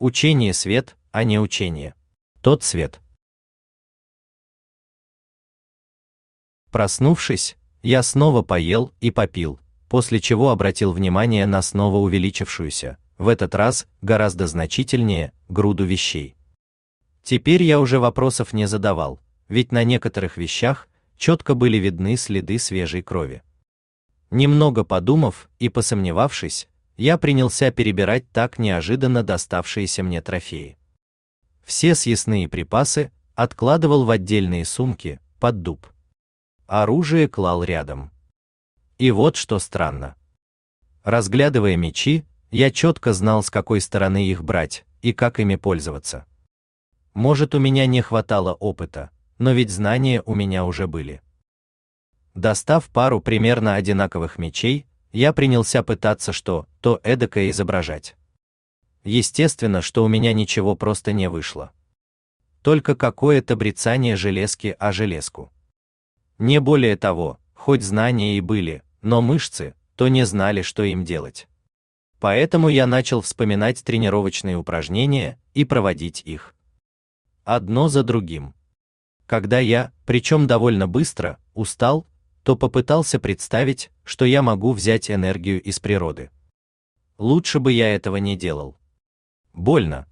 Учение свет, а не учение. Тот свет. Проснувшись, я снова поел и попил, после чего обратил внимание на снова увеличившуюся, в этот раз гораздо значительнее, груду вещей. Теперь я уже вопросов не задавал, ведь на некоторых вещах четко были видны следы свежей крови. Немного подумав и посомневавшись, я принялся перебирать так неожиданно доставшиеся мне трофеи. Все съестные припасы откладывал в отдельные сумки под дуб. Оружие клал рядом. И вот что странно. Разглядывая мечи, я четко знал, с какой стороны их брать и как ими пользоваться. Может, у меня не хватало опыта, но ведь знания у меня уже были. Достав пару примерно одинаковых мечей, я принялся пытаться что то эдакое изображать. Естественно, что у меня ничего просто не вышло. Только какое-то брецание железки о железку. Не более того, хоть знания и были, но мышцы то не знали, что им делать. Поэтому я начал вспоминать тренировочные упражнения и проводить их. Одно за другим. Когда я, причем довольно быстро, устал, то попытался представить, что я могу взять энергию из природы. Лучше бы я этого не делал. Больно.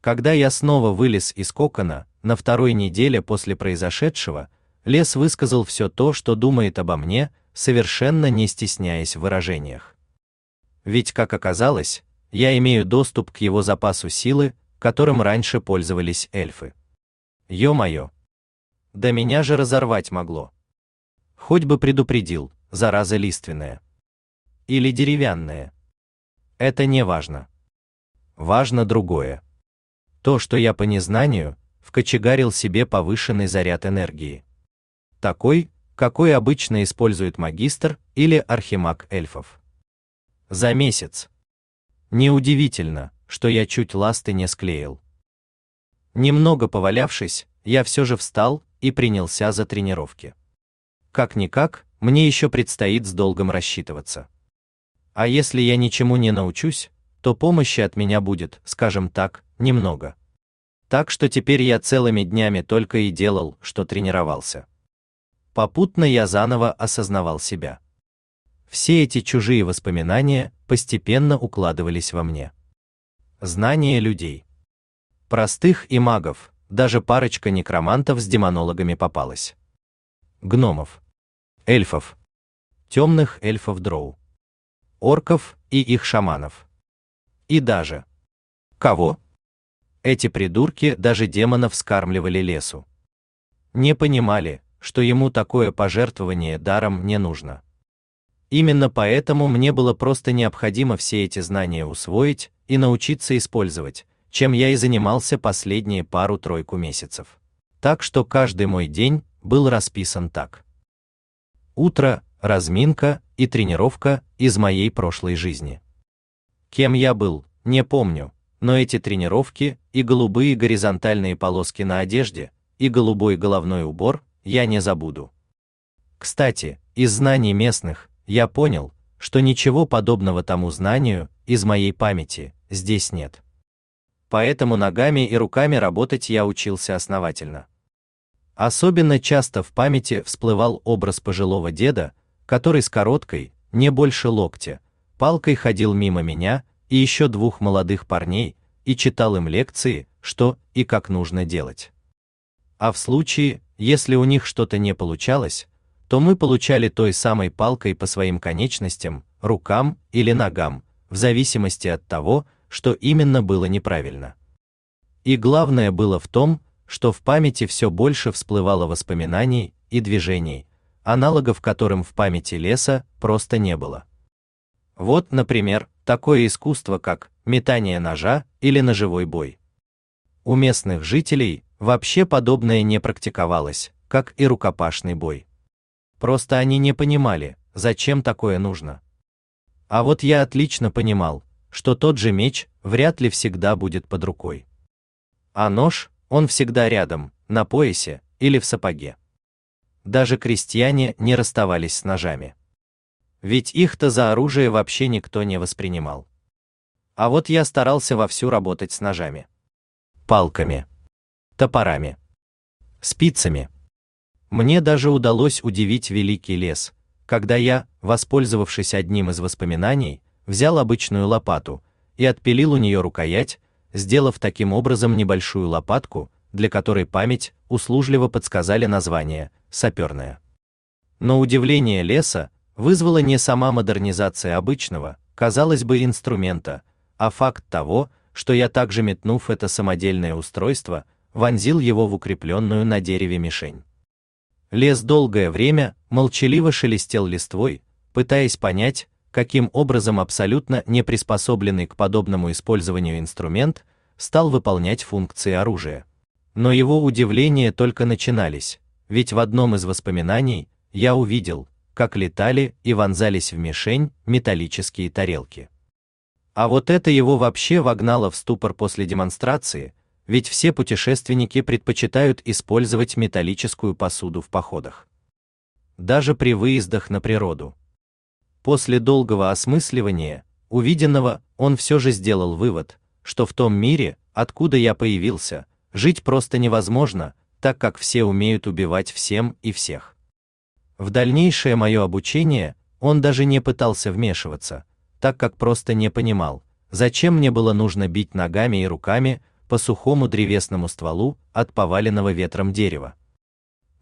Когда я снова вылез из кокона, на второй неделе после произошедшего, лес высказал все то, что думает обо мне, совершенно не стесняясь в выражениях. Ведь, как оказалось, я имею доступ к его запасу силы, которым раньше пользовались эльфы. Ё-моё! Да меня же разорвать могло. Хоть бы предупредил, зараза лиственная. Или деревянная. Это не важно. Важно другое. То, что я по незнанию вкочегарил себе повышенный заряд энергии. Такой, какой обычно использует магистр или архимаг эльфов. За месяц. Неудивительно, что я чуть ласты не склеил. Немного повалявшись, я все же встал и принялся за тренировки. Как-никак, мне еще предстоит с долгом рассчитываться. А если я ничему не научусь, то помощи от меня будет, скажем так, немного. Так что теперь я целыми днями только и делал, что тренировался. Попутно я заново осознавал себя. Все эти чужие воспоминания постепенно укладывались во мне. Знания людей. Простых и магов, даже парочка некромантов с демонологами попалась. Гномов эльфов, темных эльфов дроу, орков и их шаманов. И даже кого? Эти придурки даже демонов скармливали лесу. Не понимали, что ему такое пожертвование даром не нужно. Именно поэтому мне было просто необходимо все эти знания усвоить и научиться использовать, чем я и занимался последние пару-тройку месяцев. Так что каждый мой день был расписан так. Утро, разминка и тренировка из моей прошлой жизни. Кем я был, не помню, но эти тренировки и голубые горизонтальные полоски на одежде, и голубой головной убор я не забуду. Кстати, из знаний местных я понял, что ничего подобного тому знанию из моей памяти здесь нет. Поэтому ногами и руками работать я учился основательно. Особенно часто в памяти всплывал образ пожилого деда, который с короткой, не больше локтя, палкой ходил мимо меня и еще двух молодых парней и читал им лекции, что и как нужно делать. А в случае, если у них что-то не получалось, то мы получали той самой палкой по своим конечностям, рукам или ногам, в зависимости от того, что именно было неправильно. И главное было в том, что в памяти все больше всплывало воспоминаний и движений, аналогов которым в памяти леса просто не было. Вот, например, такое искусство, как метание ножа или ножевой бой. У местных жителей вообще подобное не практиковалось, как и рукопашный бой. Просто они не понимали, зачем такое нужно. А вот я отлично понимал, что тот же меч вряд ли всегда будет под рукой. А нож он всегда рядом, на поясе или в сапоге. Даже крестьяне не расставались с ножами. Ведь их-то за оружие вообще никто не воспринимал. А вот я старался вовсю работать с ножами, палками, топорами, спицами. Мне даже удалось удивить великий лес, когда я, воспользовавшись одним из воспоминаний, взял обычную лопату и отпилил у нее рукоять, сделав таким образом небольшую лопатку, для которой память услужливо подсказали название саперная. Но удивление леса вызвала не сама модернизация обычного, казалось бы, инструмента, а факт того, что я также метнув это самодельное устройство, вонзил его в укрепленную на дереве мишень. Лес долгое время молчаливо шелестел листвой, пытаясь понять, каким образом абсолютно не приспособленный к подобному использованию инструмент стал выполнять функции оружия. Но его удивления только начинались, ведь в одном из воспоминаний я увидел, как летали и вонзались в мишень металлические тарелки. А вот это его вообще вогнало в ступор после демонстрации, ведь все путешественники предпочитают использовать металлическую посуду в походах. Даже при выездах на природу. После долгого осмысливания увиденного, он все же сделал вывод, что в том мире, откуда я появился, жить просто невозможно, так как все умеют убивать всем и всех. В дальнейшее мое обучение он даже не пытался вмешиваться, так как просто не понимал, зачем мне было нужно бить ногами и руками по сухому древесному стволу от поваленного ветром дерева.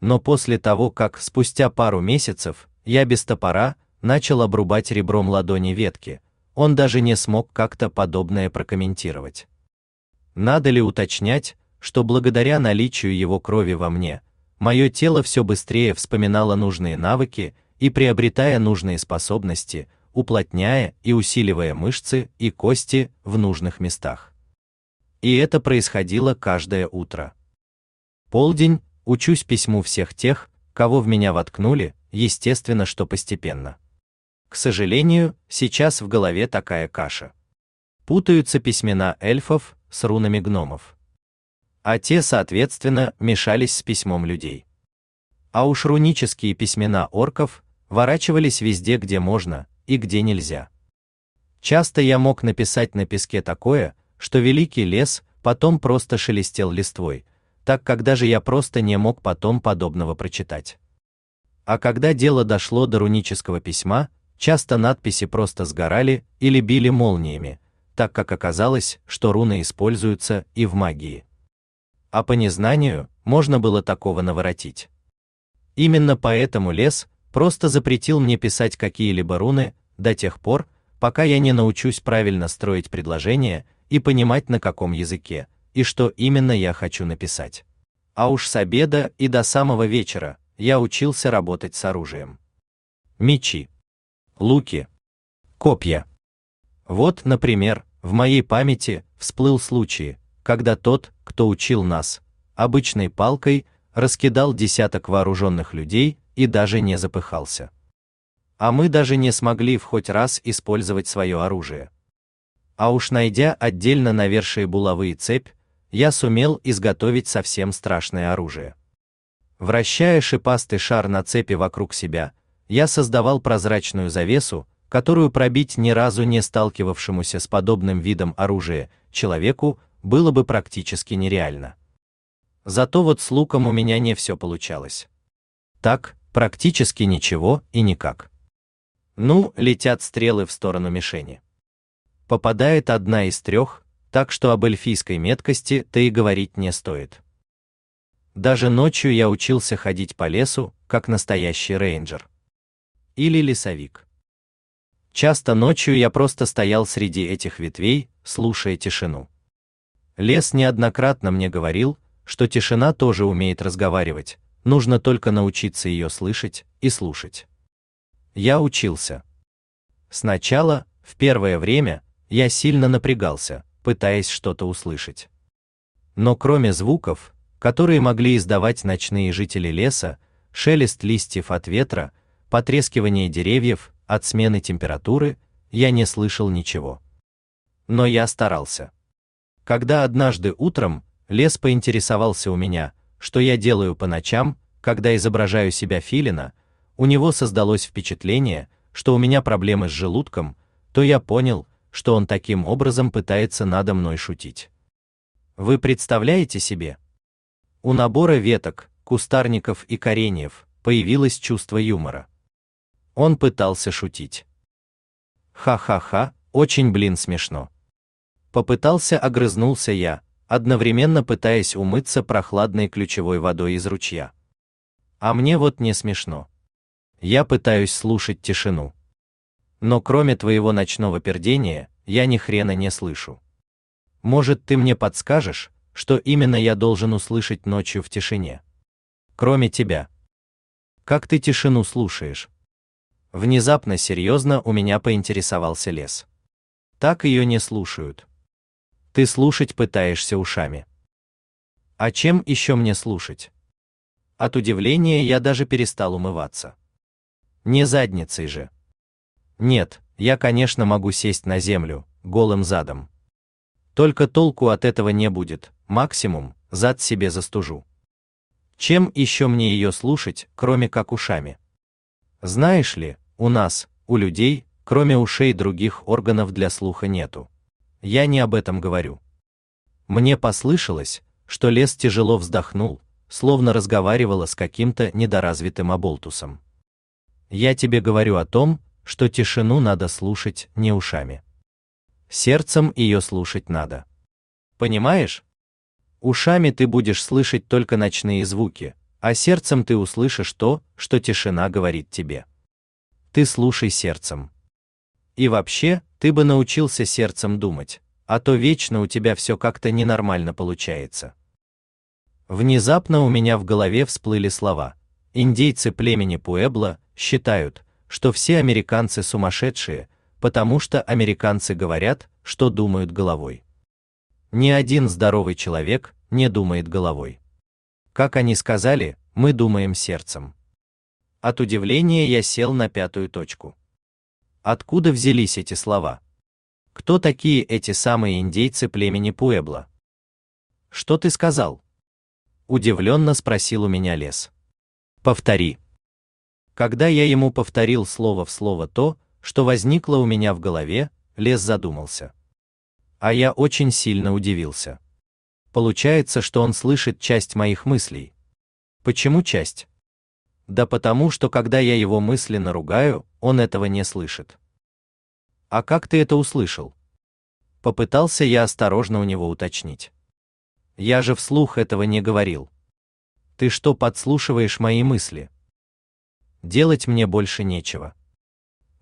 Но после того, как спустя пару месяцев я без топора начал обрубать ребром ладони ветки, он даже не смог как-то подобное прокомментировать. Надо ли уточнять, что благодаря наличию его крови во мне, мое тело все быстрее вспоминало нужные навыки и приобретая нужные способности, уплотняя и усиливая мышцы и кости в нужных местах. И это происходило каждое утро. Полдень, учусь письму всех тех, кого в меня воткнули, естественно, что постепенно. К сожалению, сейчас в голове такая каша. Путаются письмена эльфов с рунами гномов а те, соответственно, мешались с письмом людей. А уж рунические письмена орков ворачивались везде, где можно и где нельзя. Часто я мог написать на песке такое, что великий лес потом просто шелестел листвой, так как даже я просто не мог потом подобного прочитать. А когда дело дошло до рунического письма, часто надписи просто сгорали или били молниями, так как оказалось, что руны используются и в магии а по незнанию можно было такого наворотить. Именно поэтому лес просто запретил мне писать какие-либо руны до тех пор, пока я не научусь правильно строить предложения и понимать на каком языке и что именно я хочу написать. А уж с обеда и до самого вечера я учился работать с оружием. Мечи, луки, копья. Вот, например, в моей памяти всплыл случай, когда тот, кто учил нас, обычной палкой раскидал десяток вооруженных людей и даже не запыхался. А мы даже не смогли в хоть раз использовать свое оружие. А уж найдя отдельно навершие булавы и цепь, я сумел изготовить совсем страшное оружие. Вращая шипастый шар на цепи вокруг себя, я создавал прозрачную завесу, которую пробить ни разу не сталкивавшемуся с подобным видом оружия человеку было бы практически нереально. Зато вот с луком у меня не все получалось. Так, практически ничего и никак. Ну, летят стрелы в сторону мишени. Попадает одна из трех, так что об эльфийской меткости-то и говорить не стоит. Даже ночью я учился ходить по лесу, как настоящий рейнджер. Или лесовик. Часто ночью я просто стоял среди этих ветвей, слушая тишину. Лес неоднократно мне говорил, что тишина тоже умеет разговаривать, нужно только научиться ее слышать и слушать. Я учился. Сначала, в первое время, я сильно напрягался, пытаясь что-то услышать. Но кроме звуков, которые могли издавать ночные жители леса, шелест листьев от ветра, потрескивание деревьев от смены температуры, я не слышал ничего. Но я старался. Когда однажды утром лес поинтересовался у меня, что я делаю по ночам, когда изображаю себя филина, у него создалось впечатление, что у меня проблемы с желудком, то я понял, что он таким образом пытается надо мной шутить. Вы представляете себе? У набора веток, кустарников и кореньев появилось чувство юмора. Он пытался шутить. Ха-ха-ха, очень, блин, смешно. Попытался огрызнулся я, одновременно пытаясь умыться прохладной ключевой водой из ручья. А мне вот не смешно. Я пытаюсь слушать тишину. Но кроме твоего ночного пердения, я ни хрена не слышу. Может, ты мне подскажешь, что именно я должен услышать ночью в тишине? Кроме тебя. Как ты тишину слушаешь? Внезапно серьезно у меня поинтересовался лес. Так ее не слушают. Ты слушать пытаешься ушами. А чем еще мне слушать? От удивления я даже перестал умываться. Не задницей же. Нет, я, конечно, могу сесть на землю, голым задом. Только толку от этого не будет, максимум, зад себе застужу. Чем еще мне ее слушать, кроме как ушами? Знаешь ли, у нас, у людей, кроме ушей других органов для слуха нету. Я не об этом говорю. Мне послышалось, что лес тяжело вздохнул, словно разговаривала с каким-то недоразвитым оболтусом. Я тебе говорю о том, что тишину надо слушать не ушами. Сердцем ее слушать надо. Понимаешь? Ушами ты будешь слышать только ночные звуки, а сердцем ты услышишь то, что тишина говорит тебе. Ты слушай сердцем. И вообще, ты бы научился сердцем думать, а то вечно у тебя все как-то ненормально получается. Внезапно у меня в голове всплыли слова. Индейцы племени Пуэбло считают, что все американцы сумасшедшие, потому что американцы говорят, что думают головой. Ни один здоровый человек не думает головой. Как они сказали, мы думаем сердцем. От удивления я сел на пятую точку. Откуда взялись эти слова? Кто такие эти самые индейцы племени Пуэбло? Что ты сказал? Удивленно спросил у меня лес. Повтори. Когда я ему повторил слово в слово то, что возникло у меня в голове, лес задумался. А я очень сильно удивился. Получается, что он слышит часть моих мыслей. Почему часть? Да потому, что когда я его мысленно ругаю, он этого не слышит. А как ты это услышал? Попытался я осторожно у него уточнить. Я же вслух этого не говорил. Ты что подслушиваешь мои мысли? делать мне больше нечего.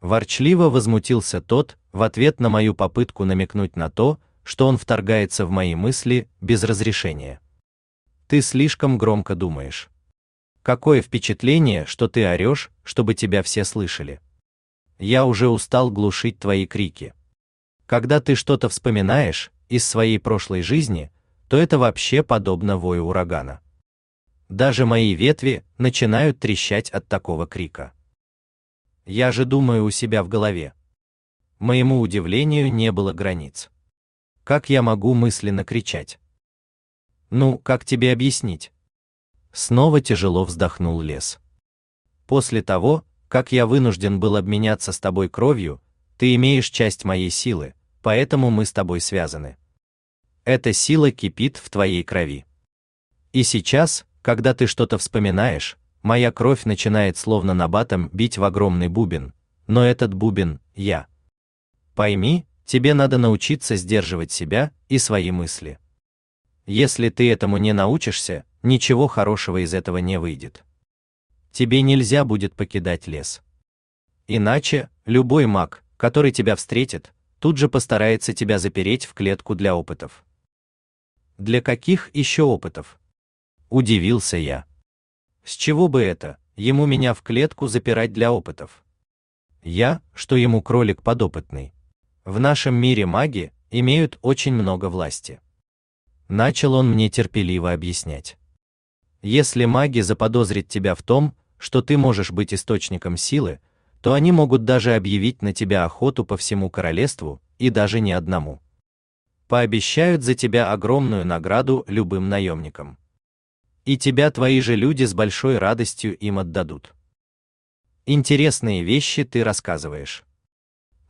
Ворчливо возмутился тот, в ответ на мою попытку намекнуть на то, что он вторгается в мои мысли без разрешения. Ты слишком громко думаешь. Какое впечатление, что ты орешь, чтобы тебя все слышали. Я уже устал глушить твои крики. Когда ты что-то вспоминаешь из своей прошлой жизни, то это вообще подобно вою урагана. Даже мои ветви начинают трещать от такого крика. Я же думаю у себя в голове. Моему удивлению не было границ. Как я могу мысленно кричать? Ну, как тебе объяснить? Снова тяжело вздохнул лес. После того, как я вынужден был обменяться с тобой кровью, ты имеешь часть моей силы, поэтому мы с тобой связаны. Эта сила кипит в твоей крови. И сейчас, когда ты что-то вспоминаешь, моя кровь начинает словно набатом бить в огромный бубен, но этот бубен — я. Пойми, тебе надо научиться сдерживать себя и свои мысли. Если ты этому не научишься, ничего хорошего из этого не выйдет. Тебе нельзя будет покидать лес. Иначе любой маг, который тебя встретит, тут же постарается тебя запереть в клетку для опытов. Для каких еще опытов? Удивился я. С чего бы это, ему меня в клетку запирать для опытов? Я, что ему кролик подопытный. В нашем мире маги имеют очень много власти. Начал он мне терпеливо объяснять. Если маги заподозрят тебя в том, что ты можешь быть источником силы, то они могут даже объявить на тебя охоту по всему королевству, и даже не одному. Пообещают за тебя огромную награду любым наемникам и тебя твои же люди с большой радостью им отдадут. Интересные вещи ты рассказываешь.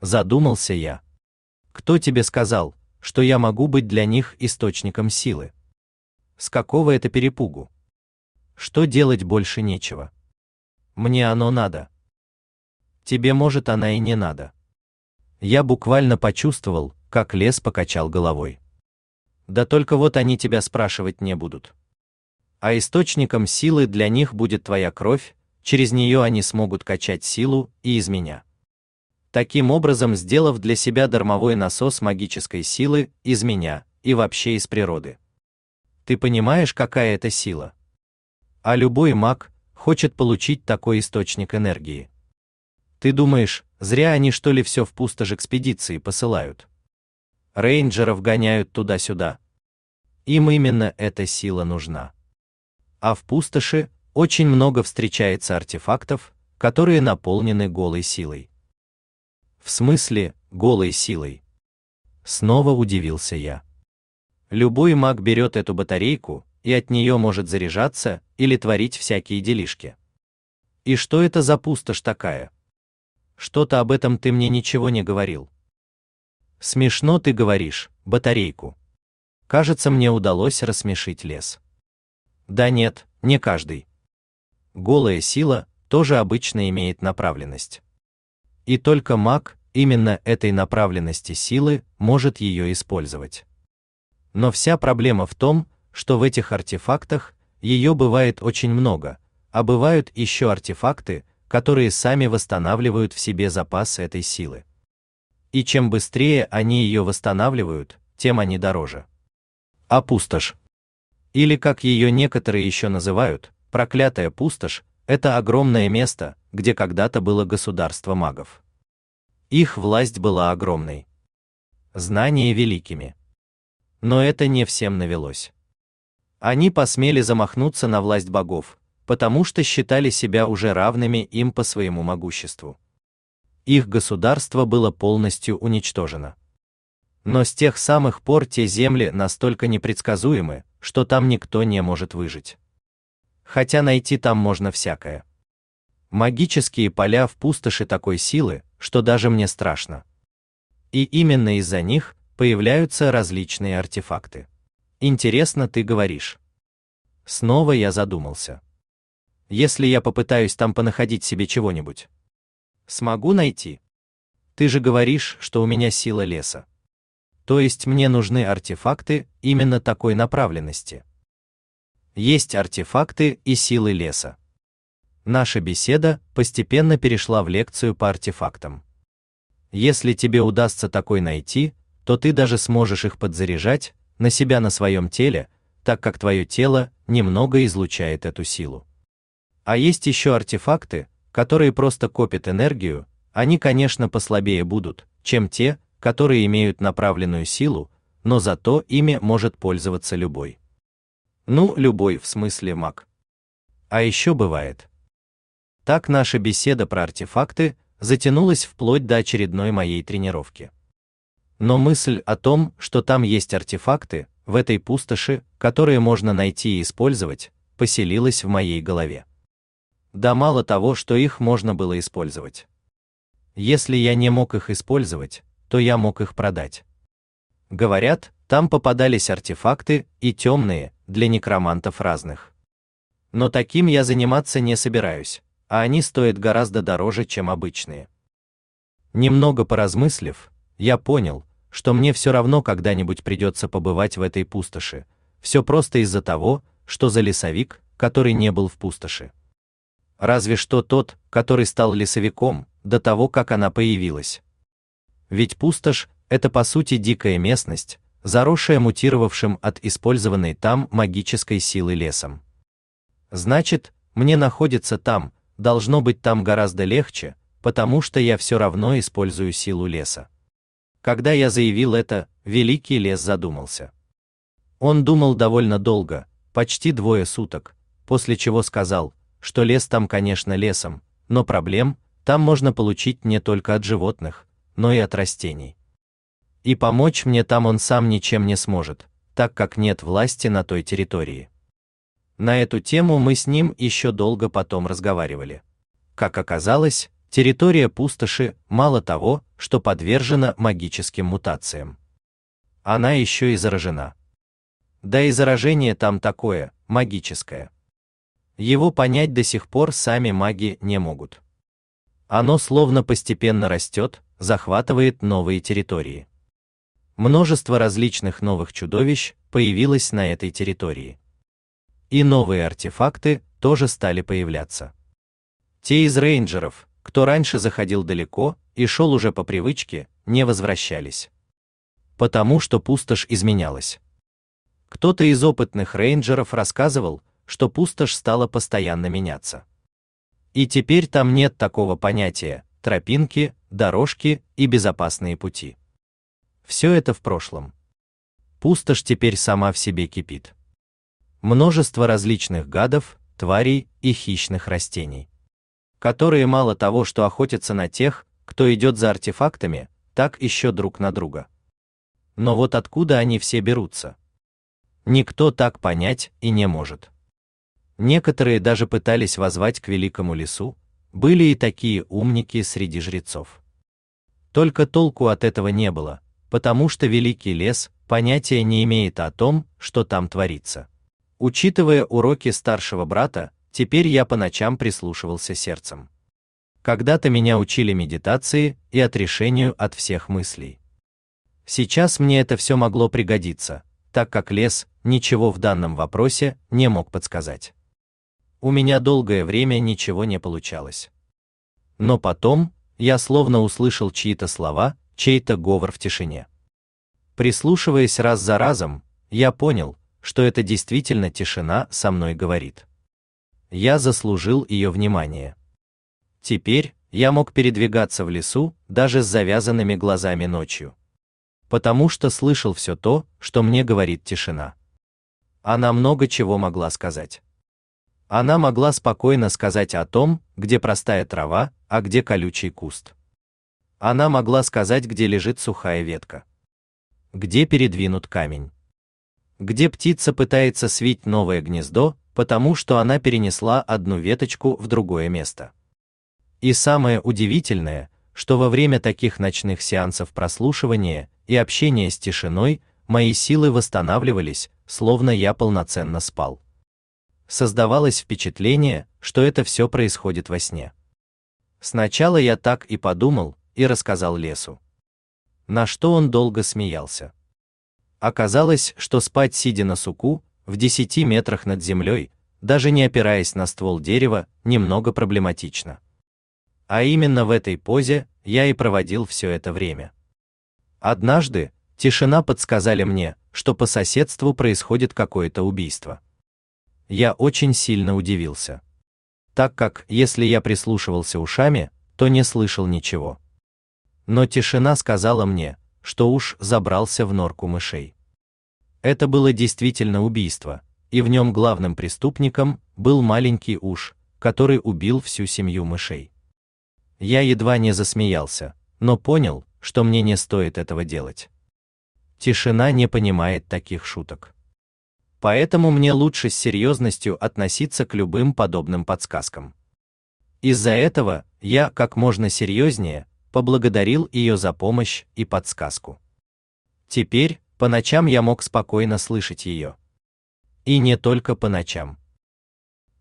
Задумался я. Кто тебе сказал, что я могу быть для них источником силы? С какого это перепугу? Что делать больше нечего? Мне оно надо. Тебе, может, она и не надо. Я буквально почувствовал, как лес покачал головой. Да только вот они тебя спрашивать не будут. А источником силы для них будет твоя кровь, через нее они смогут качать силу и из меня. Таким образом, сделав для себя дармовой насос магической силы из меня и вообще из природы. Ты понимаешь, какая это сила? А любой маг хочет получить такой источник энергии. Ты думаешь, зря они что ли все в пустошь экспедиции посылают? Рейнджеров гоняют туда-сюда. Им именно эта сила нужна. А в пустоши очень много встречается артефактов, которые наполнены голой силой. В смысле, голой силой? Снова удивился я. Любой маг берет эту батарейку и от нее может заряжаться или творить всякие делишки. И что это за пустошь такая? Что-то об этом ты мне ничего не говорил. Смешно ты говоришь, батарейку. Кажется, мне удалось рассмешить лес. Да нет, не каждый. Голая сила тоже обычно имеет направленность. И только маг именно этой направленности силы может ее использовать. Но вся проблема в том, что в этих артефактах ее бывает очень много, а бывают еще артефакты, которые сами восстанавливают в себе запас этой силы. И чем быстрее они ее восстанавливают, тем они дороже. А пустошь, или как ее некоторые еще называют, проклятая пустошь, это огромное место, где когда-то было государство магов. Их власть была огромной, знания великими. Но это не всем навелось. Они посмели замахнуться на власть богов, потому что считали себя уже равными им по своему могуществу. Их государство было полностью уничтожено. Но с тех самых пор те земли настолько непредсказуемы, что там никто не может выжить. Хотя найти там можно всякое. Магические поля в пустоши такой силы, что даже мне страшно. И именно из-за них появляются различные артефакты. Интересно ты говоришь. Снова я задумался если я попытаюсь там понаходить себе чего-нибудь? Смогу найти? Ты же говоришь, что у меня сила леса. То есть мне нужны артефакты именно такой направленности. Есть артефакты и силы леса. Наша беседа постепенно перешла в лекцию по артефактам. Если тебе удастся такой найти, то ты даже сможешь их подзаряжать на себя на своем теле, так как твое тело немного излучает эту силу. А есть еще артефакты, которые просто копят энергию, они, конечно, послабее будут, чем те, которые имеют направленную силу, но зато ими может пользоваться любой. Ну, любой в смысле маг. А еще бывает. Так наша беседа про артефакты затянулась вплоть до очередной моей тренировки. Но мысль о том, что там есть артефакты, в этой пустоши, которые можно найти и использовать, поселилась в моей голове. Да мало того, что их можно было использовать. Если я не мог их использовать, то я мог их продать. Говорят, там попадались артефакты и темные для некромантов разных. Но таким я заниматься не собираюсь, а они стоят гораздо дороже, чем обычные. Немного поразмыслив, я понял, что мне все равно когда-нибудь придется побывать в этой пустоши. Все просто из-за того, что за лесовик, который не был в пустоши разве что тот, который стал лесовиком до того, как она появилась. Ведь пустошь это по сути дикая местность, заросшая мутировавшим от использованной там магической силы лесом. Значит, мне находиться там, должно быть там гораздо легче, потому что я все равно использую силу леса. Когда я заявил это, великий лес задумался. Он думал довольно долго, почти двое суток, после чего сказал: что лес там, конечно, лесом, но проблем там можно получить не только от животных, но и от растений. И помочь мне там он сам ничем не сможет, так как нет власти на той территории. На эту тему мы с ним еще долго потом разговаривали. Как оказалось, территория пустоши мало того, что подвержена магическим мутациям. Она еще и заражена. Да и заражение там такое, магическое. Его понять до сих пор сами маги не могут. Оно словно постепенно растет, захватывает новые территории. Множество различных новых чудовищ появилось на этой территории. И новые артефакты тоже стали появляться. Те из рейнджеров, кто раньше заходил далеко и шел уже по привычке, не возвращались. Потому что пустошь изменялась. Кто-то из опытных рейнджеров рассказывал, что пустошь стала постоянно меняться. И теперь там нет такого понятия тропинки, дорожки и безопасные пути. Все это в прошлом. Пустошь теперь сама в себе кипит. Множество различных гадов, тварей и хищных растений, которые мало того, что охотятся на тех, кто идет за артефактами, так еще друг на друга. Но вот откуда они все берутся? никто так понять и не может. Некоторые даже пытались возвать к великому лесу, были и такие умники среди жрецов. Только толку от этого не было, потому что великий лес понятия не имеет о том, что там творится. Учитывая уроки старшего брата, теперь я по ночам прислушивался сердцем. Когда-то меня учили медитации и отрешению от всех мыслей. Сейчас мне это все могло пригодиться, так как лес ничего в данном вопросе не мог подсказать. У меня долгое время ничего не получалось. Но потом я словно услышал чьи-то слова, чей-то говор в тишине. Прислушиваясь раз за разом, я понял, что это действительно тишина со мной говорит. Я заслужил ее внимание. Теперь я мог передвигаться в лесу даже с завязанными глазами ночью потому что слышал все то, что мне говорит тишина. Она много чего могла сказать. Она могла спокойно сказать о том, где простая трава, а где колючий куст. Она могла сказать, где лежит сухая ветка. Где передвинут камень. Где птица пытается свить новое гнездо, потому что она перенесла одну веточку в другое место. И самое удивительное, что во время таких ночных сеансов прослушивания и общения с тишиной мои силы восстанавливались, словно я полноценно спал. Создавалось впечатление, что это все происходит во сне. Сначала я так и подумал и рассказал лесу. На что он долго смеялся. Оказалось, что спать сидя на суку, в десяти метрах над землей, даже не опираясь на ствол дерева, немного проблематично. А именно в этой позе я и проводил все это время. Однажды тишина подсказали мне, что по соседству происходит какое-то убийство. Я очень сильно удивился, так как, если я прислушивался ушами, то не слышал ничего. Но тишина сказала мне, что уж забрался в норку мышей. Это было действительно убийство, и в нем главным преступником был маленький уж, который убил всю семью мышей. Я едва не засмеялся, но понял, что мне не стоит этого делать. Тишина не понимает таких шуток. Поэтому мне лучше с серьезностью относиться к любым подобным подсказкам. Из-за этого я, как можно серьезнее, поблагодарил ее за помощь и подсказку. Теперь, по ночам я мог спокойно слышать ее. И не только по ночам.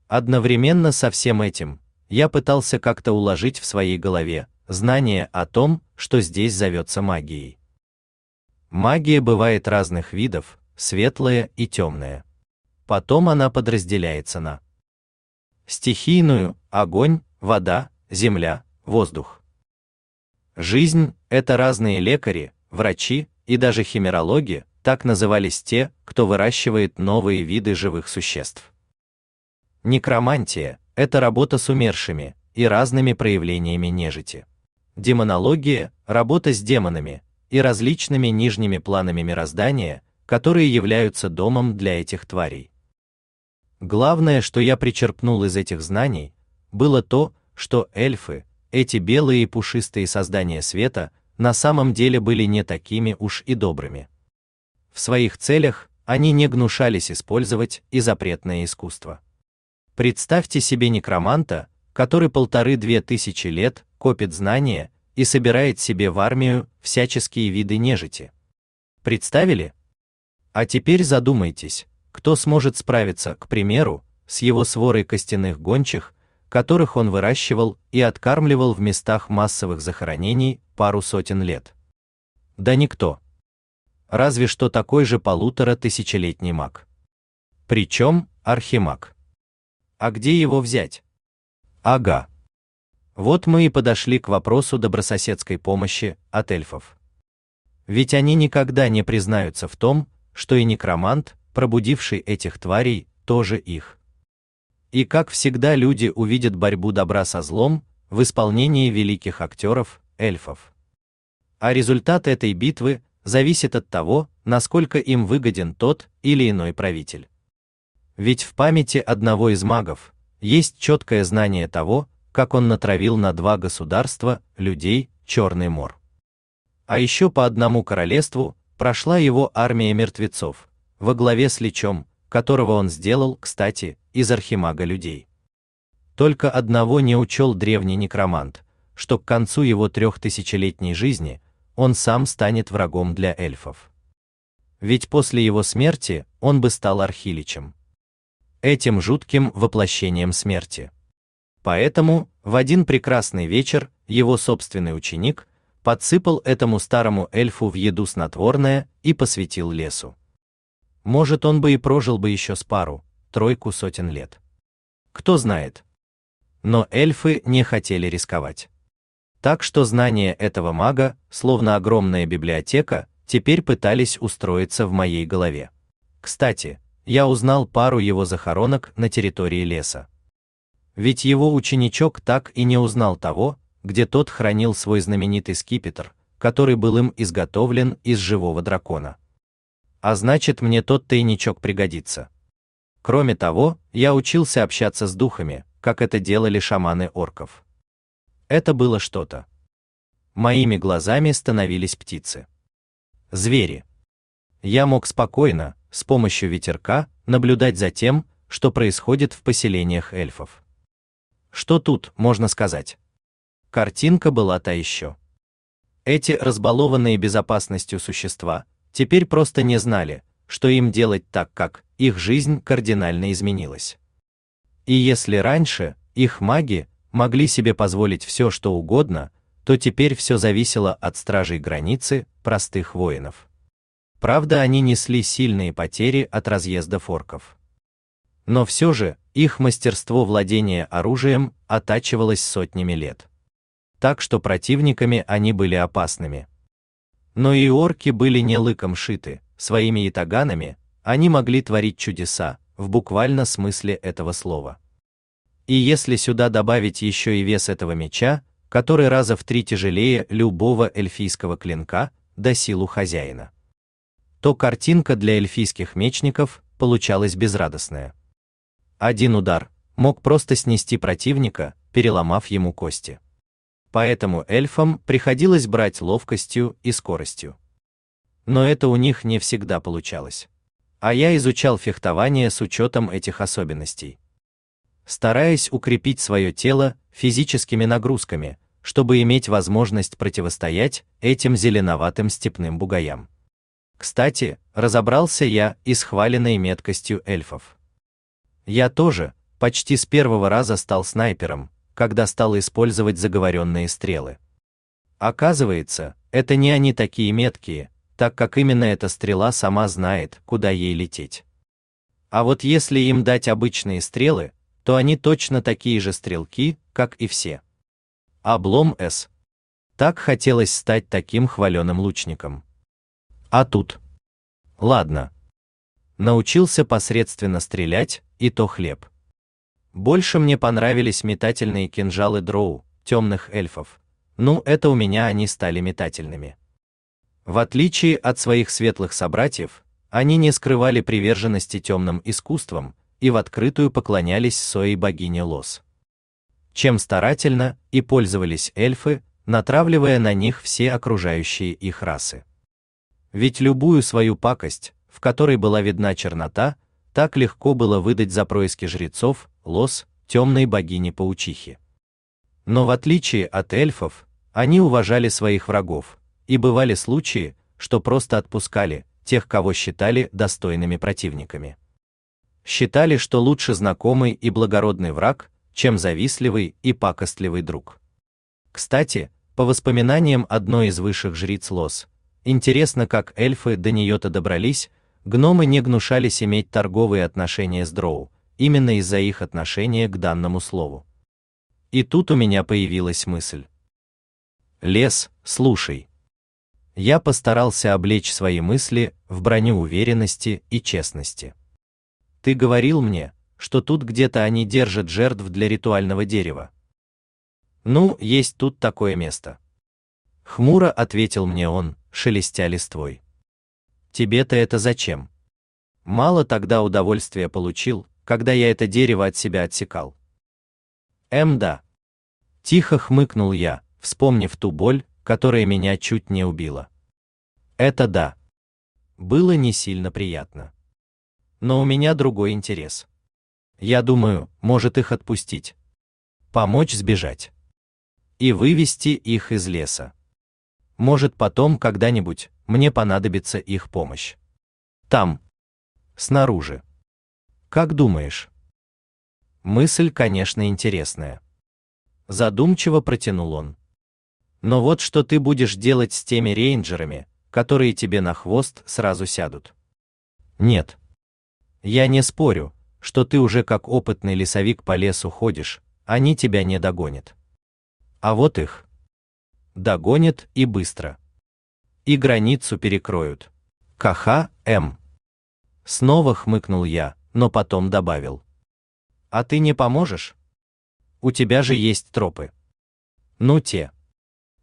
Одновременно со всем этим, я пытался как-то уложить в своей голове знание о том, что здесь зовется магией. Магия бывает разных видов, светлая и темная. Потом она подразделяется на стихийную – огонь, вода, земля, воздух. Жизнь – это разные лекари, врачи и даже химерологи, так назывались те, кто выращивает новые виды живых существ. Некромантия это работа с умершими и разными проявлениями нежити. Демонология работа с демонами и различными нижними планами мироздания, которые являются домом для этих тварей. Главное, что я причерпнул из этих знаний, было то, что эльфы, эти белые и пушистые создания света, на самом деле были не такими уж и добрыми. В своих целях они не гнушались использовать и запретное искусство. Представьте себе некроманта, который полторы-две тысячи лет копит знания и собирает себе в армию всяческие виды нежити. Представили? А теперь задумайтесь, кто сможет справиться, к примеру, с его сворой костяных гончих, которых он выращивал и откармливал в местах массовых захоронений пару сотен лет. Да никто. Разве что такой же полутора тысячелетний маг. Причем архимаг. А где его взять? Ага. Вот мы и подошли к вопросу добрососедской помощи от эльфов. Ведь они никогда не признаются в том, что и некромант, пробудивший этих тварей, тоже их. И как всегда люди увидят борьбу добра со злом в исполнении великих актеров, эльфов. А результат этой битвы зависит от того, насколько им выгоден тот или иной правитель. Ведь в памяти одного из магов есть четкое знание того, как он натравил на два государства людей Черный мор. А еще по одному королевству прошла его армия мертвецов, во главе с личом, которого он сделал, кстати, из архимага людей. Только одного не учел древний некромант, что к концу его трехтысячелетней жизни он сам станет врагом для эльфов. Ведь после его смерти он бы стал архиличем. Этим жутким воплощением смерти. Поэтому в один прекрасный вечер его собственный ученик подсыпал этому старому эльфу в еду снотворное и посвятил лесу. Может, он бы и прожил бы еще с пару, тройку сотен лет. Кто знает. Но эльфы не хотели рисковать. Так что знания этого мага, словно огромная библиотека, теперь пытались устроиться в моей голове. Кстати, я узнал пару его захоронок на территории леса. Ведь его ученичок так и не узнал того, где тот хранил свой знаменитый скипетр, который был им изготовлен из живого дракона. А значит, мне тот тайничок пригодится. Кроме того, я учился общаться с духами, как это делали шаманы орков. Это было что-то. Моими глазами становились птицы. Звери. Я мог спокойно, с помощью ветерка, наблюдать за тем, что происходит в поселениях эльфов. Что тут можно сказать? Картинка была та еще. Эти разбалованные безопасностью существа теперь просто не знали, что им делать так как их жизнь кардинально изменилась. И если раньше их маги могли себе позволить все, что угодно, то теперь все зависело от стражей границы, простых воинов. Правда, они несли сильные потери от разъезда форков. Но все же их мастерство владения оружием оттачивалось сотнями лет. Так что противниками они были опасными. Но и орки были не лыком шиты, своими ятаганами они могли творить чудеса, в буквальном смысле этого слова. И если сюда добавить еще и вес этого меча, который раза в три тяжелее любого эльфийского клинка, до силу хозяина, то картинка для эльфийских мечников получалась безрадостная. Один удар мог просто снести противника, переломав ему кости. Поэтому эльфам приходилось брать ловкостью и скоростью. Но это у них не всегда получалось. А я изучал фехтование с учетом этих особенностей стараясь укрепить свое тело физическими нагрузками, чтобы иметь возможность противостоять этим зеленоватым степным бугаям. Кстати, разобрался я и с хваленной меткостью эльфов. Я тоже почти с первого раза стал снайпером, когда стал использовать заговоренные стрелы. Оказывается, это не они такие меткие, так как именно эта стрела сама знает, куда ей лететь. А вот если им дать обычные стрелы, то они точно такие же стрелки, как и все. Облом С. Так хотелось стать таким хваленым лучником. А тут. Ладно. Научился посредственно стрелять, и то хлеб. Больше мне понравились метательные кинжалы дроу, темных эльфов. Ну, это у меня они стали метательными. В отличие от своих светлых собратьев, они не скрывали приверженности темным искусствам, и в открытую поклонялись Сои богине Лос. Чем старательно и пользовались эльфы, натравливая на них все окружающие их расы. Ведь любую свою пакость, в которой была видна чернота, так легко было выдать за происки жрецов, Лос, темной богини-паучихи. Но в отличие от эльфов, Они уважали своих врагов, и бывали случаи, что просто отпускали тех, кого считали достойными противниками. Считали, что лучше знакомый и благородный враг, чем завистливый и пакостливый друг. Кстати, по воспоминаниям одной из высших жриц Лос, интересно, как эльфы до нее-то добрались, гномы не гнушались иметь торговые отношения с дроу, именно из-за их отношения к данному слову. И тут у меня появилась мысль. Лес, слушай. Я постарался облечь свои мысли в броню уверенности и честности. Ты говорил мне, что тут где-то они держат жертв для ритуального дерева. Ну, есть тут такое место. Хмуро ответил мне он, шелестя листвой. Тебе-то это зачем? Мало тогда удовольствия получил, когда я это дерево от себя отсекал. Эм да. Тихо хмыкнул я, вспомнив ту боль, которая меня чуть не убила. Это да. Было не сильно приятно. Но у меня другой интерес. Я думаю, может их отпустить. Помочь сбежать. И вывести их из леса. Может потом когда-нибудь мне понадобится их помощь. Там. Снаружи. Как думаешь? Мысль, конечно, интересная. Задумчиво протянул он. Но вот что ты будешь делать с теми рейнджерами, которые тебе на хвост сразу сядут. Нет. Я не спорю, что ты уже как опытный лесовик по лесу ходишь, они тебя не догонят. А вот их. Догонят и быстро. И границу перекроют. Каха, М. Снова хмыкнул я, но потом добавил. А ты не поможешь? У тебя же есть тропы. Ну те,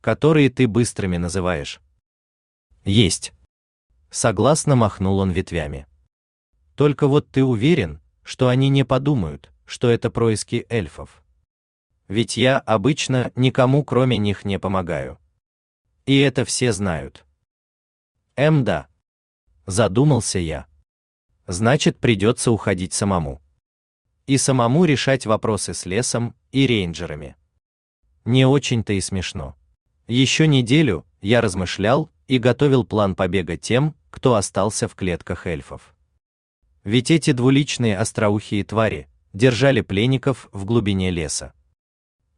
которые ты быстрыми называешь. Есть. Согласно махнул он ветвями. Только вот ты уверен, что они не подумают, что это происки эльфов. Ведь я обычно никому кроме них не помогаю. И это все знают. Эм да. Задумался я. Значит, придется уходить самому. И самому решать вопросы с лесом и рейнджерами. Не очень-то и смешно. Еще неделю я размышлял и готовил план побега тем, кто остался в клетках эльфов. Ведь эти двуличные остроухие твари держали пленников в глубине леса,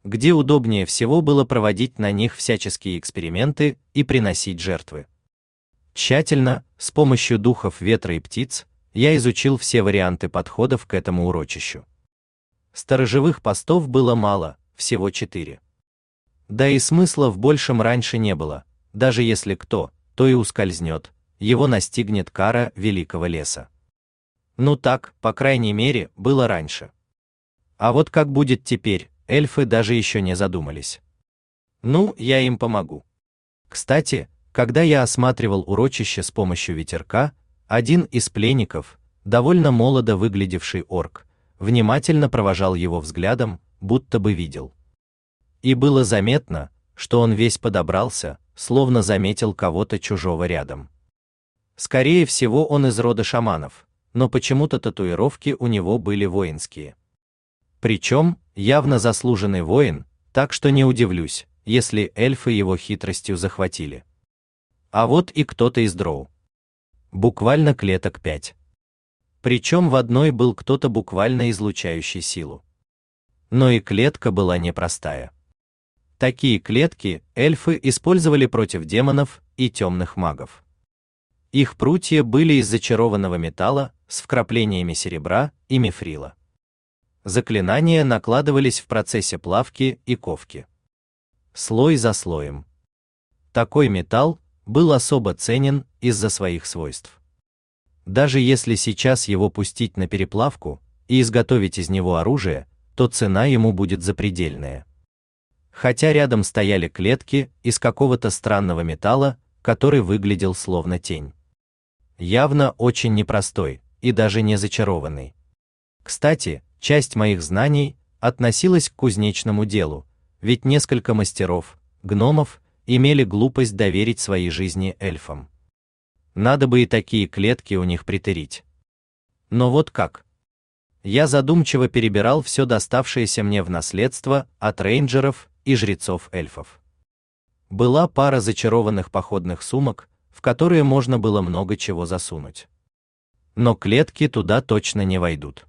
где удобнее всего было проводить на них всяческие эксперименты и приносить жертвы. Тщательно, с помощью духов ветра и птиц, я изучил все варианты подходов к этому урочищу. Сторожевых постов было мало, всего четыре. Да и смысла в большем раньше не было, даже если кто, то и ускользнет, его настигнет кара великого леса. Ну так, по крайней мере, было раньше. А вот как будет теперь, эльфы даже еще не задумались. Ну, я им помогу. Кстати, когда я осматривал урочище с помощью ветерка, один из пленников, довольно молодо выглядевший орк, внимательно провожал его взглядом, будто бы видел. И было заметно, что он весь подобрался, словно заметил кого-то чужого рядом. Скорее всего, он из рода шаманов, но почему-то татуировки у него были воинские. Причем, явно заслуженный воин, так что не удивлюсь, если эльфы его хитростью захватили. А вот и кто-то из дроу буквально клеток 5. Причем в одной был кто-то буквально излучающий силу. Но и клетка была непростая. Такие клетки эльфы использовали против демонов и темных магов. Их прутья были из зачарованного металла с вкраплениями серебра и мифрила. Заклинания накладывались в процессе плавки и ковки. Слой за слоем. Такой металл был особо ценен из-за своих свойств. Даже если сейчас его пустить на переплавку и изготовить из него оружие, то цена ему будет запредельная. Хотя рядом стояли клетки из какого-то странного металла, который выглядел словно тень. Явно очень непростой и даже не зачарованный. Кстати, часть моих знаний относилась к кузнечному делу, ведь несколько мастеров, гномов имели глупость доверить свои жизни эльфам. Надо бы и такие клетки у них притерить. Но вот как? Я задумчиво перебирал все доставшееся мне в наследство от рейнджеров и жрецов эльфов. была пара зачарованных походных сумок, в которые можно было много чего засунуть. Но клетки туда точно не войдут.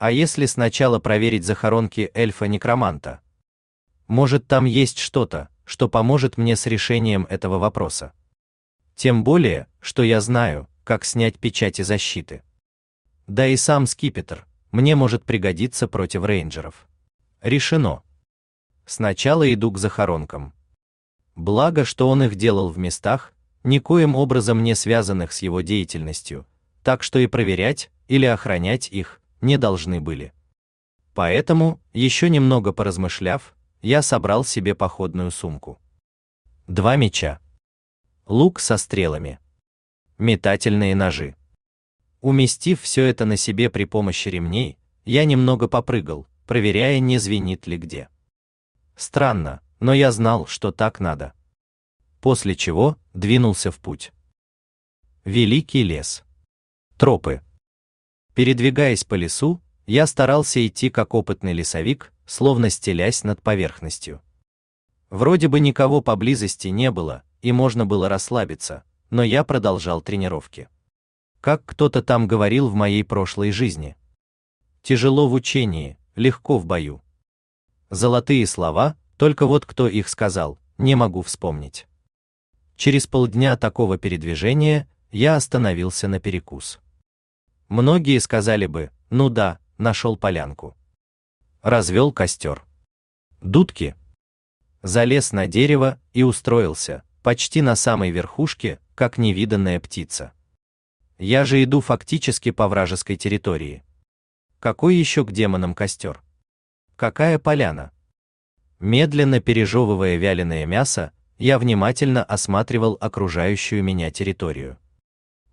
А если сначала проверить захоронки эльфа-некроманта? Может, там есть что-то, что поможет мне с решением этого вопроса. Тем более, что я знаю, как снять печати защиты. Да и сам скипетр мне может пригодиться против рейнджеров. Решено. Сначала иду к захоронкам. Благо, что он их делал в местах, никоим образом не связанных с его деятельностью, так что и проверять или охранять их не должны были. Поэтому, еще немного поразмышляв, я собрал себе походную сумку. Два меча. Лук со стрелами. Метательные ножи. Уместив все это на себе при помощи ремней, я немного попрыгал, проверяя, не звенит ли где. Странно, но я знал, что так надо. После чего двинулся в путь. Великий лес. Тропы. Передвигаясь по лесу, я старался идти как опытный лесовик, словно стелясь над поверхностью. Вроде бы никого поблизости не было, и можно было расслабиться, но я продолжал тренировки. Как кто-то там говорил в моей прошлой жизни. Тяжело в учении, легко в бою. Золотые слова, только вот кто их сказал, не могу вспомнить. Через полдня такого передвижения я остановился на перекус. Многие сказали бы, ну да, нашел полянку. Развел костер. Дудки. Залез на дерево и устроился, почти на самой верхушке, как невиданная птица. Я же иду фактически по вражеской территории. Какой еще к демонам костер? Какая поляна? Медленно пережевывая вяленое мясо, я внимательно осматривал окружающую меня территорию.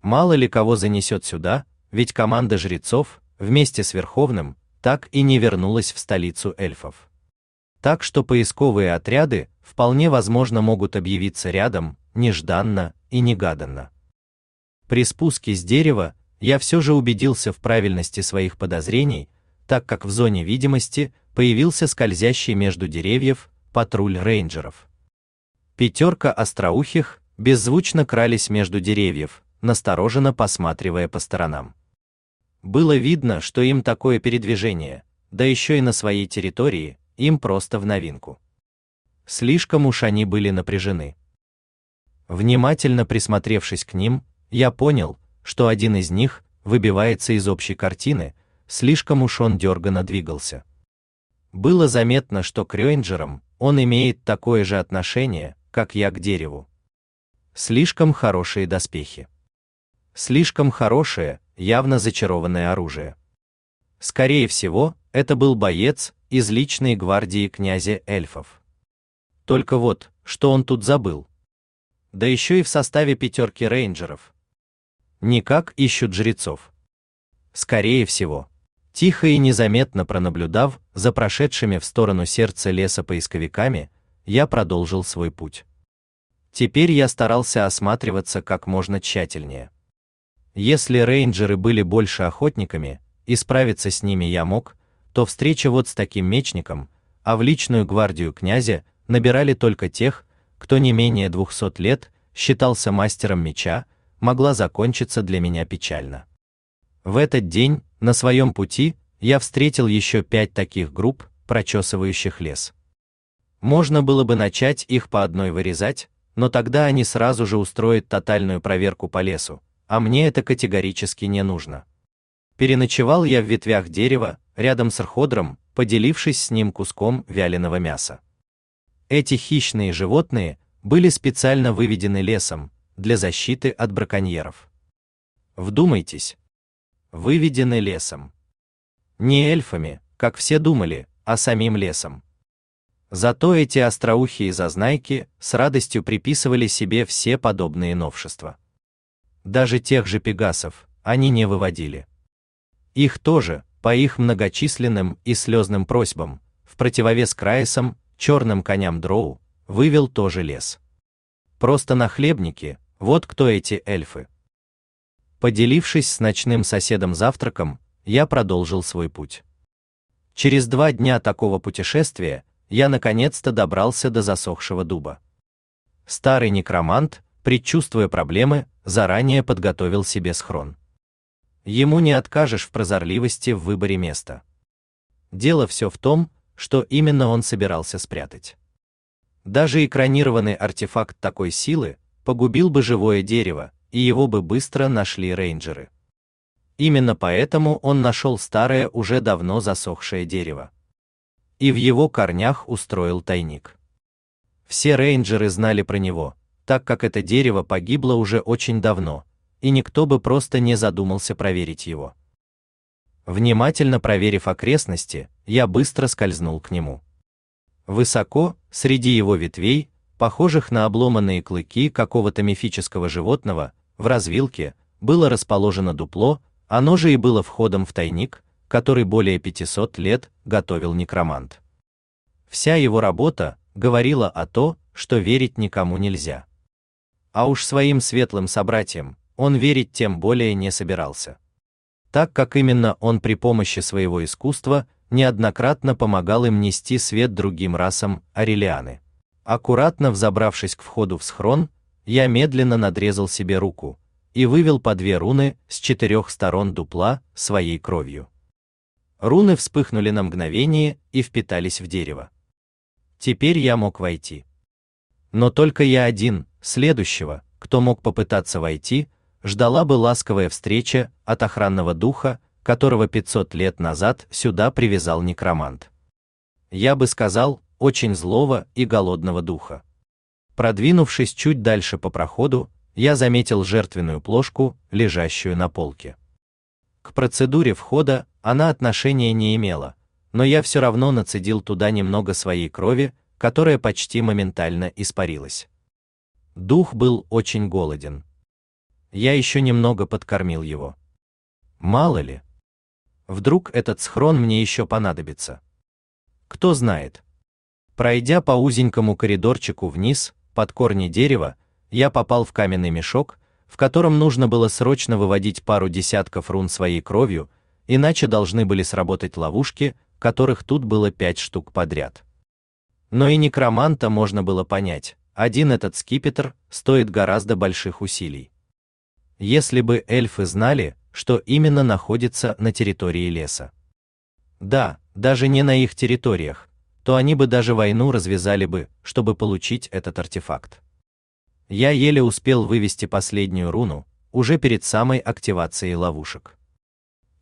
Мало ли кого занесет сюда, ведь команда жрецов, вместе с Верховным, так и не вернулась в столицу эльфов. Так что поисковые отряды вполне возможно могут объявиться рядом, нежданно и негаданно. При спуске с дерева я все же убедился в правильности своих подозрений, так как в зоне видимости появился скользящий между деревьев патруль рейнджеров. Пятерка остроухих беззвучно крались между деревьев, настороженно посматривая по сторонам. Было видно, что им такое передвижение, да еще и на своей территории, им просто в новинку. Слишком уж они были напряжены. Внимательно присмотревшись к ним, я понял, что один из них выбивается из общей картины, слишком уж он дерганно двигался. Было заметно, что к рейнджерам он имеет такое же отношение, как я к дереву. Слишком хорошие доспехи. Слишком хорошее, явно зачарованное оружие. Скорее всего, это был боец из личной гвардии князя эльфов. Только вот, что он тут забыл. Да еще и в составе пятерки рейнджеров. Никак ищут жрецов. Скорее всего. Тихо и незаметно пронаблюдав за прошедшими в сторону сердца леса поисковиками, я продолжил свой путь. Теперь я старался осматриваться как можно тщательнее. Если рейнджеры были больше охотниками, и справиться с ними я мог, то встреча вот с таким мечником, а в личную гвардию князя набирали только тех, кто не менее 200 лет считался мастером меча, могла закончиться для меня печально. В этот день, на своем пути, я встретил еще пять таких групп, прочесывающих лес. Можно было бы начать их по одной вырезать, но тогда они сразу же устроят тотальную проверку по лесу, а мне это категорически не нужно. Переночевал я в ветвях дерева, рядом с Рходром, поделившись с ним куском вяленого мяса. Эти хищные животные были специально выведены лесом для защиты от браконьеров. Вдумайтесь. Выведены лесом. Не эльфами, как все думали, а самим лесом. Зато эти остроухие зазнайки с радостью приписывали себе все подобные новшества. Даже тех же пегасов они не выводили. Их тоже, по их многочисленным и слезным просьбам, в противовес Краесам, черным коням Дроу, вывел тоже лес. Просто на хлебнике, вот кто эти эльфы. Поделившись с ночным соседом завтраком, я продолжил свой путь. Через два дня такого путешествия я наконец-то добрался до засохшего дуба. старый некромант, предчувствуя проблемы, заранее подготовил себе схрон. Ему не откажешь в прозорливости в выборе места. Дело все в том, что именно он собирался спрятать. Даже экранированный артефакт такой силы погубил бы живое дерево, и его бы быстро нашли рейнджеры. Именно поэтому он нашел старое уже давно засохшее дерево. И в его корнях устроил тайник. Все рейнджеры знали про него, так как это дерево погибло уже очень давно, и никто бы просто не задумался проверить его. Внимательно проверив окрестности, я быстро скользнул к нему. Высоко, среди его ветвей, похожих на обломанные клыки какого-то мифического животного, в развилке было расположено дупло, оно же и было входом в тайник, который более 500 лет готовил некромант. Вся его работа говорила о то, что верить никому нельзя. А уж своим светлым собратьям он верить тем более не собирался так как именно он при помощи своего искусства неоднократно помогал им нести свет другим расам Арелианы. Аккуратно взобравшись к входу в схрон, я медленно надрезал себе руку и вывел по две руны с четырех сторон дупла своей кровью. Руны вспыхнули на мгновение и впитались в дерево. Теперь я мог войти. Но только я один, следующего, кто мог попытаться войти, ждала бы ласковая встреча от охранного духа, которого 500 лет назад сюда привязал некромант. Я бы сказал, очень злого и голодного духа. Продвинувшись чуть дальше по проходу, я заметил жертвенную плошку, лежащую на полке. К процедуре входа она отношения не имела, но я все равно нацедил туда немного своей крови, которая почти моментально испарилась. Дух был очень голоден я еще немного подкормил его. Мало ли. Вдруг этот схрон мне еще понадобится. Кто знает. Пройдя по узенькому коридорчику вниз, под корни дерева, я попал в каменный мешок, в котором нужно было срочно выводить пару десятков рун своей кровью, иначе должны были сработать ловушки, которых тут было пять штук подряд. Но и некроманта можно было понять, один этот скипетр стоит гораздо больших усилий если бы эльфы знали, что именно находится на территории леса. Да, даже не на их территориях, то они бы даже войну развязали бы, чтобы получить этот артефакт. Я еле успел вывести последнюю руну, уже перед самой активацией ловушек.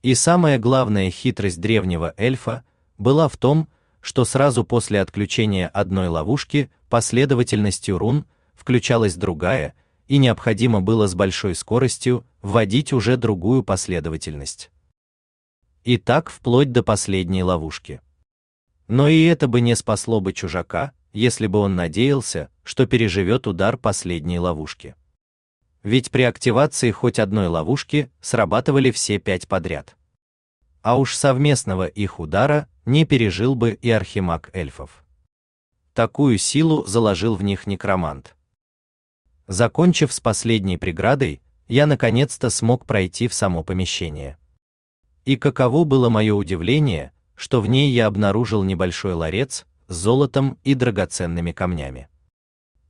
И самая главная хитрость древнего эльфа была в том, что сразу после отключения одной ловушки последовательностью рун включалась другая, и необходимо было с большой скоростью вводить уже другую последовательность. И так вплоть до последней ловушки. Но и это бы не спасло бы чужака, если бы он надеялся, что переживет удар последней ловушки. Ведь при активации хоть одной ловушки срабатывали все пять подряд. А уж совместного их удара не пережил бы и архимаг эльфов. Такую силу заложил в них некромант. Закончив с последней преградой, я наконец-то смог пройти в само помещение. И каково было мое удивление, что в ней я обнаружил небольшой ларец с золотом и драгоценными камнями.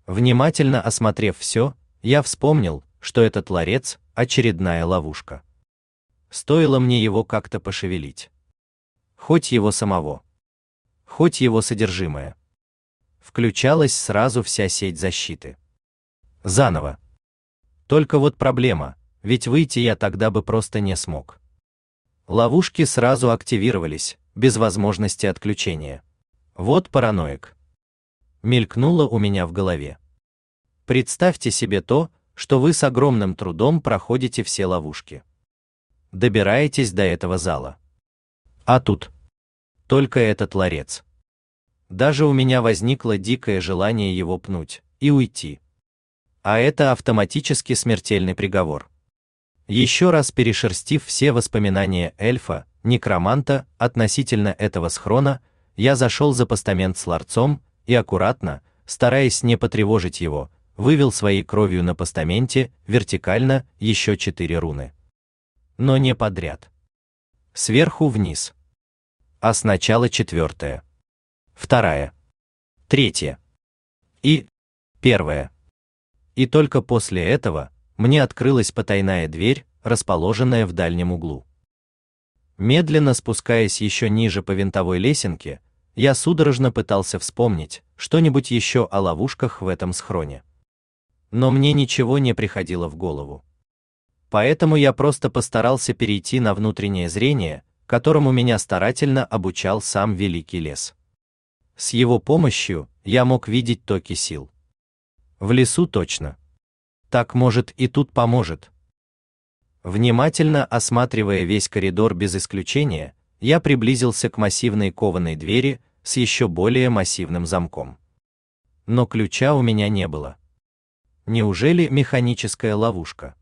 Внимательно осмотрев все, я вспомнил, что этот ларец очередная ловушка. Стоило мне его как-то пошевелить. Хоть его самого, хоть его содержимое. Включалась сразу вся сеть защиты. Заново. Только вот проблема, ведь выйти я тогда бы просто не смог. Ловушки сразу активировались, без возможности отключения. Вот параноик. Мелькнуло у меня в голове. Представьте себе то, что вы с огромным трудом проходите все ловушки. Добираетесь до этого зала. А тут только этот ларец. Даже у меня возникло дикое желание его пнуть и уйти а это автоматически смертельный приговор. Еще раз перешерстив все воспоминания эльфа, некроманта относительно этого схрона, я зашел за постамент с ларцом и аккуратно, стараясь не потревожить его, вывел своей кровью на постаменте вертикально еще четыре руны. Но не подряд. Сверху вниз. А сначала четвертая, вторая, третья и первая. и только после этого мне открылась потайная дверь, расположенная в дальнем углу. Медленно спускаясь еще ниже по винтовой лесенке, я судорожно пытался вспомнить что-нибудь еще о ловушках в этом схроне. Но мне ничего не приходило в голову. Поэтому я просто постарался перейти на внутреннее зрение, которому меня старательно обучал сам великий лес. С его помощью я мог видеть токи сил. В лесу точно. Так может и тут поможет. Внимательно осматривая весь коридор без исключения, я приблизился к массивной кованой двери с еще более массивным замком. Но ключа у меня не было. Неужели механическая ловушка?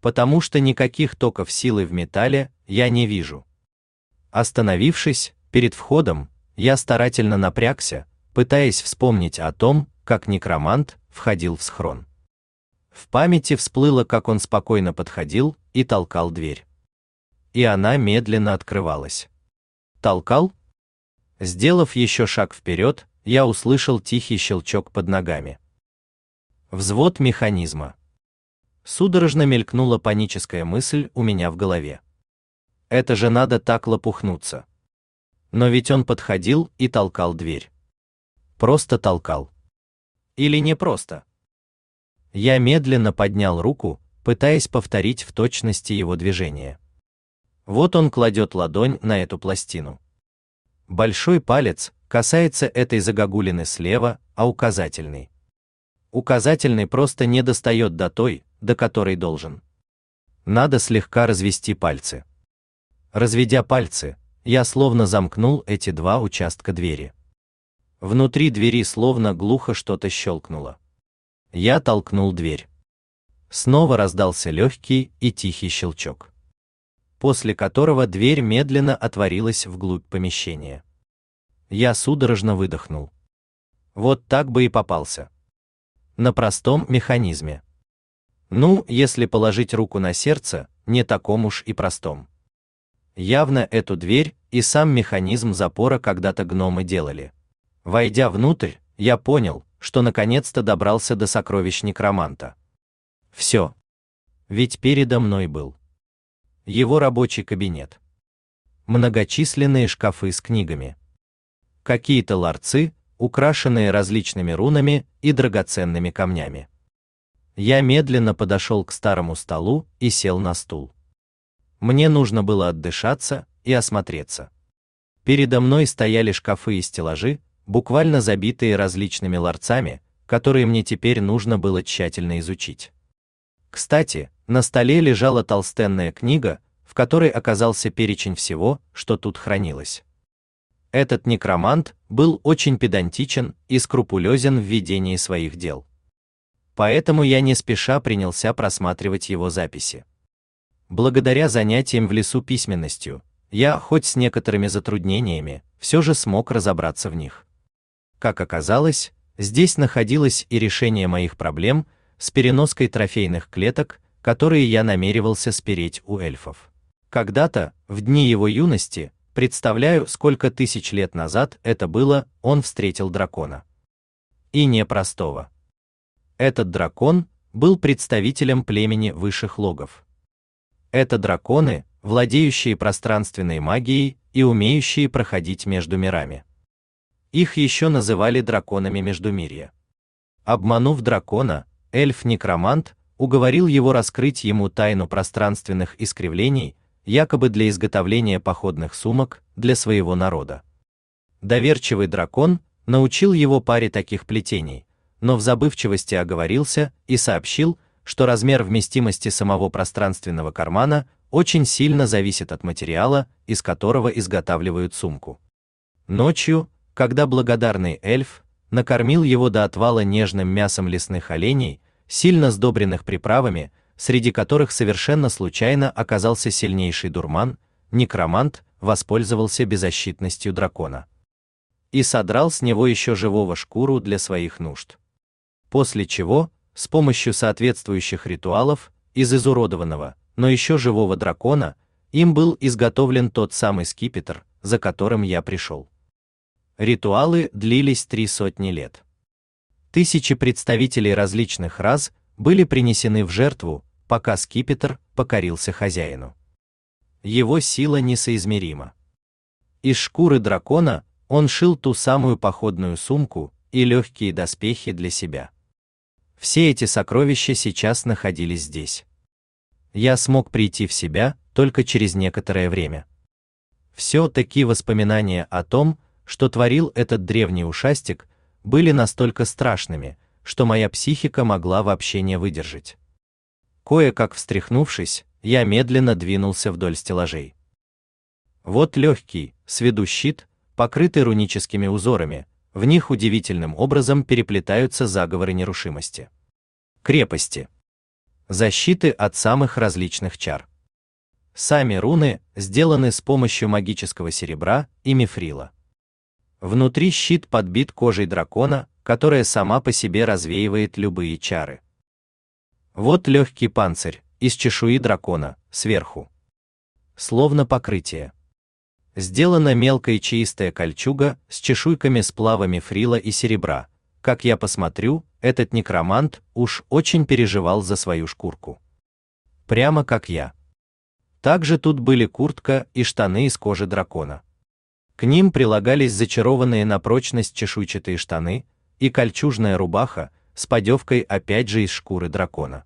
Потому что никаких токов силы в металле я не вижу. Остановившись перед входом, я старательно напрягся, пытаясь вспомнить о том, как некромант входил в схрон. В памяти всплыло, как он спокойно подходил и толкал дверь. И она медленно открывалась. Толкал? Сделав еще шаг вперед, я услышал тихий щелчок под ногами. Взвод механизма. Судорожно мелькнула паническая мысль у меня в голове. Это же надо так лопухнуться. Но ведь он подходил и толкал дверь. Просто толкал. Или не просто. Я медленно поднял руку, пытаясь повторить в точности его движение. Вот он кладет ладонь на эту пластину. Большой палец касается этой загогулины слева, а указательный. Указательный просто не достает до той, до которой должен. Надо слегка развести пальцы. Разведя пальцы, я словно замкнул эти два участка двери. Внутри двери словно глухо что-то щелкнуло. Я толкнул дверь. Снова раздался легкий и тихий щелчок, после которого дверь медленно отворилась вглубь помещения. Я судорожно выдохнул. Вот так бы и попался. На простом механизме. Ну, если положить руку на сердце, не таком уж и простом. Явно эту дверь и сам механизм запора когда-то гномы делали. Войдя внутрь, я понял, что наконец-то добрался до сокровищ некроманта. Все. Ведь передо мной был его рабочий кабинет. Многочисленные шкафы с книгами. Какие-то ларцы, украшенные различными рунами и драгоценными камнями. Я медленно подошел к старому столу и сел на стул. Мне нужно было отдышаться и осмотреться. Передо мной стояли шкафы и стеллажи, буквально забитые различными ларцами, которые мне теперь нужно было тщательно изучить. Кстати, на столе лежала толстенная книга, в которой оказался перечень всего, что тут хранилось. Этот некромант был очень педантичен и скрупулезен в ведении своих дел. Поэтому я не спеша принялся просматривать его записи. Благодаря занятиям в лесу письменностью, я, хоть с некоторыми затруднениями, все же смог разобраться в них. Как оказалось, здесь находилось и решение моих проблем с переноской трофейных клеток, которые я намеревался спереть у эльфов. Когда-то, в дни его юности, представляю, сколько тысяч лет назад это было, он встретил дракона. И не простого. Этот дракон был представителем племени высших логов. Это драконы, владеющие пространственной магией и умеющие проходить между мирами. Их еще называли драконами Междумирья. Обманув дракона, эльф-некромант уговорил его раскрыть ему тайну пространственных искривлений, якобы для изготовления походных сумок для своего народа. Доверчивый дракон научил его паре таких плетений, но в забывчивости оговорился и сообщил, что размер вместимости самого пространственного кармана очень сильно зависит от материала, из которого изготавливают сумку. Ночью, когда благодарный эльф накормил его до отвала нежным мясом лесных оленей, сильно сдобренных приправами, среди которых совершенно случайно оказался сильнейший дурман, некромант воспользовался беззащитностью дракона и содрал с него еще живого шкуру для своих нужд. После чего, с помощью соответствующих ритуалов, из изуродованного, но еще живого дракона, им был изготовлен тот самый скипетр, за которым я пришел. Ритуалы длились три сотни лет. Тысячи представителей различных рас были принесены в жертву, пока скипетр покорился хозяину. Его сила несоизмерима. Из шкуры дракона он шил ту самую походную сумку и легкие доспехи для себя. Все эти сокровища сейчас находились здесь. Я смог прийти в себя только через некоторое время. Все такие воспоминания о том, что творил этот древний ушастик, были настолько страшными, что моя психика могла вообще не выдержать. Кое-как встряхнувшись, я медленно двинулся вдоль стеллажей. Вот легкий, с виду щит, покрытый руническими узорами, в них удивительным образом переплетаются заговоры нерушимости. Крепости. Защиты от самых различных чар. Сами руны сделаны с помощью магического серебра и мифрила. Внутри щит подбит кожей дракона, которая сама по себе развеивает любые чары. Вот легкий панцирь из чешуи дракона сверху, словно покрытие. Сделана мелкая чистая кольчуга с чешуйками сплавами фрила и серебра. Как я посмотрю, этот некромант уж очень переживал за свою шкурку. Прямо как я. Также тут были куртка и штаны из кожи дракона. К ним прилагались зачарованные на прочность чешуйчатые штаны и кольчужная рубаха с подевкой опять же из шкуры дракона.